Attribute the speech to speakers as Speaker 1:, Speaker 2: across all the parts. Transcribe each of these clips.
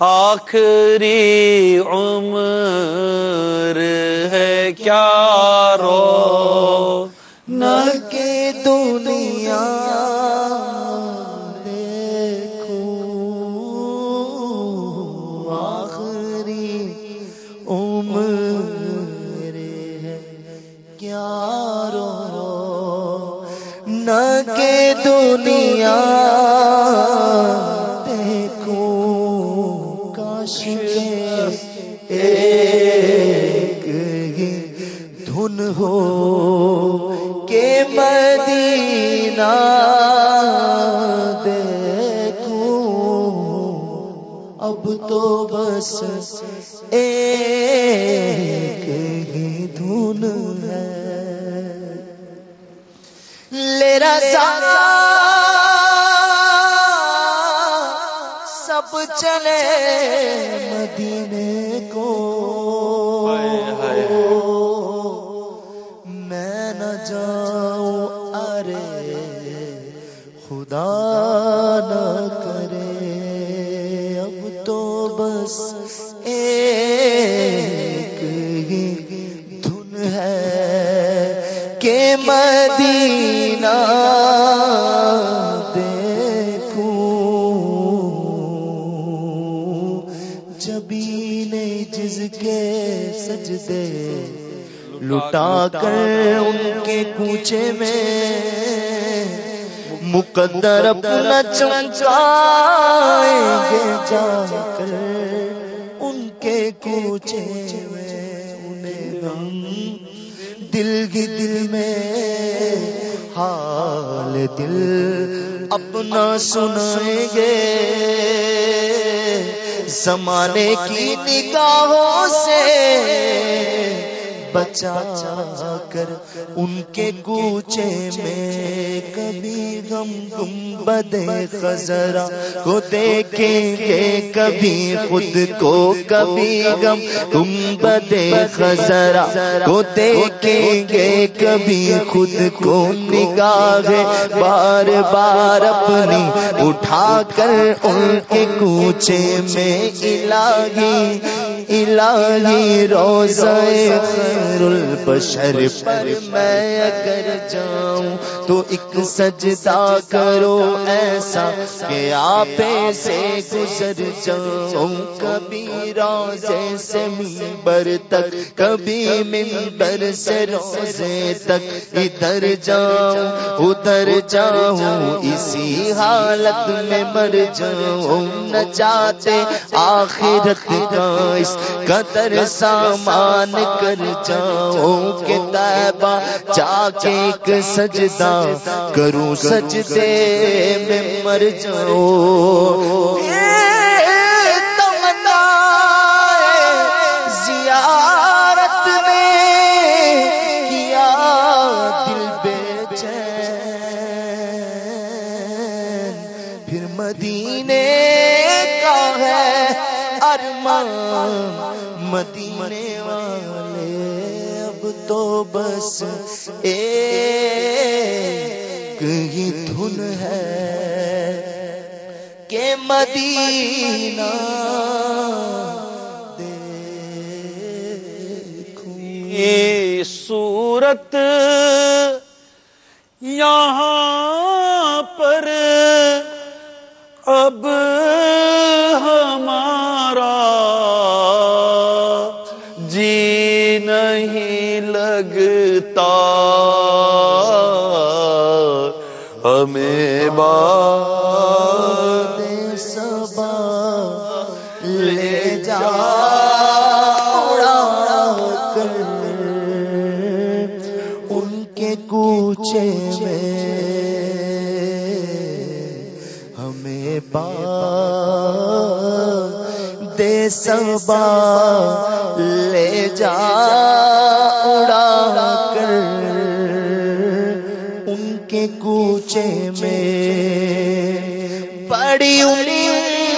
Speaker 1: آخری عمر ہے کیا رو؟
Speaker 2: نہ کہ دنیا دیکھو آخری عمر ہے کیا رو؟ نہ کہ دنیا دھن ہے۔ لے رضا سب چلے مدینے کو۔ میں نہ جاؤں ارے خدا نہ مدینہ دیکھوں۔ جبی نے جس کے سجدے لٹا کر ان کے کوچے میں مقدر اپنا چمکائیں گے جا کر ان کے کوچے میں انہیں ہم دل کی دل میں حال دل اپنا سنائیں گے۔ زمانے کی نگاہوں سے بچا کر ان کے کوچے میں کبھی غم گم بدے خزرا کو دیکھیں گے، کبھی خود کو، کبھی غم گم بدے خزرا کو دیکھیں گے، کبھی خود کو نگاہ بار بار اپنی اٹھا کر ان کے کوچے میں، الہی الہی روزے خیر البشر پر میں اگر جاؤں تو ایک سجدہ کرو ایسا کہ آپ سے گزر جاؤں۔ کبھی روزے سے ممبر تک، کبھی ممبر سے روزے تک ادھر جاؤں ادھر جاؤں، اسی حالت میں مر جاؤں۔ نہ چاہتے آخرت کا اس قدر سامان کر جاؤں کہ طیبہ جا کے ایک سجدہ کروں سجدے میں مر جاؤں۔ تمنا زیارت میں کیا دل بے چین۔ پھر مدینے کا ہے ارمان مدینے والے اب تو بس ایک ہی دھن ہے کہ مدینہ دیکھوں۔
Speaker 1: یہ صورت یہاں پر اب ہمارا ہمیں بات
Speaker 2: دے سبا لے جا کر ان کے کوچے میں ہمیں با دے سبا لے جا۔ پڑی امید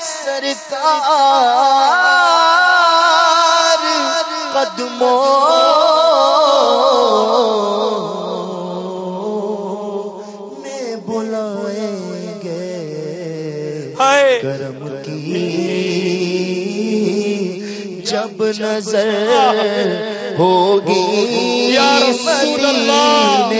Speaker 2: سرکار قدموں میں بلائیں گے۔ کرم کی جب نظر ہوگی
Speaker 1: یا رسول اللہ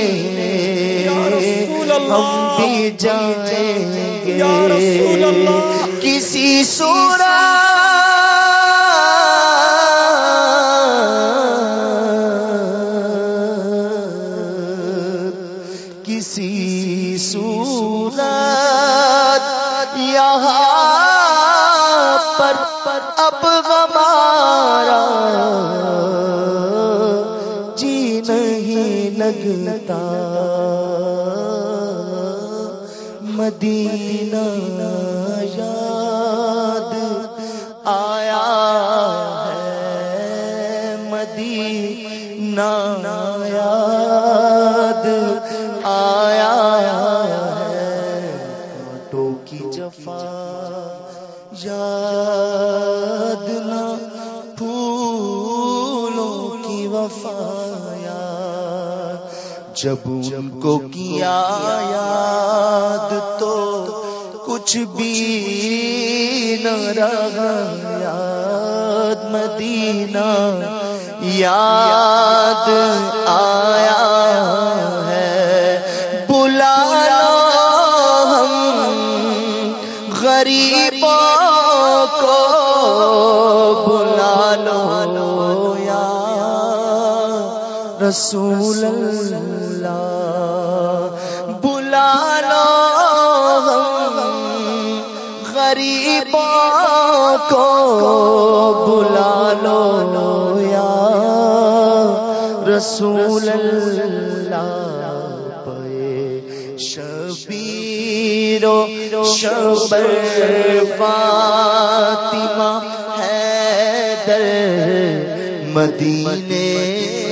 Speaker 2: ہم بھی جائیں گے
Speaker 1: یا رسول اللہ۔
Speaker 2: کسی سورا کسی صورت یہاں پر لگتا مدینہ یاد آیا ہے۔ مدینہ یاد آیا ہے۔ کانٹوں کی جفا یاد نہ پھولوں کی وفا۔ جب ان کو کیا یاد تو کچھ بھی نہ رہا یاد مدینہ یاد رسول اللہ بلا لو غریبوں کو بلا لو یا رسول اللہ پے شبیر و شبر فاطمہ حیدر مدینے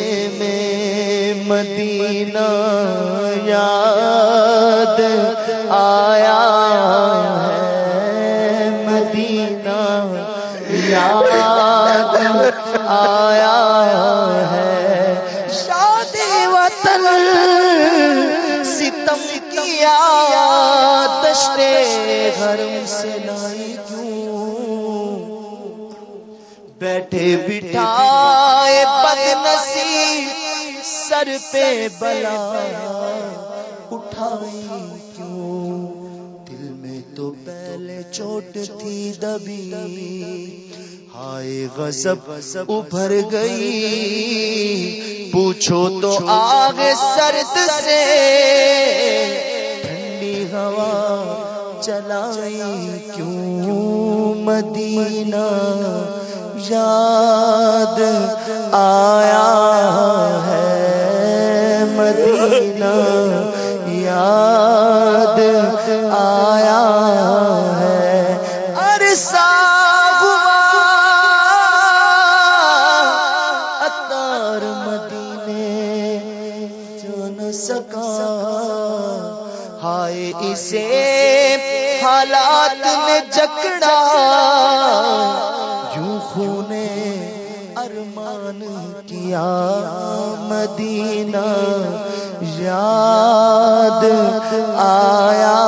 Speaker 2: مدینہ یاد آیا ہے۔ مدینہ یاد آیا ہے۔ شادی وطن ستم کیا دشتے گھرم سے لائی کیوں؟ بیٹھے بٹھائے بد نصیب سر پہ بلا۔ اٹھائی کیوں؟ دل میں تو پہلے چوٹ تھی دبی۔ ہائے غضب ابھر گئی۔ پوچھو تو آگے سرد سے۔ ٹھنڈی ہوا چلائی کیوں؟ مدینہ یاد آیا ہے۔ مدینہ یاد آیا ہے۔ عرصہ ہوا اتار مدینے چن سکا۔ ہائے اسے کیا مدینہ یاد آیا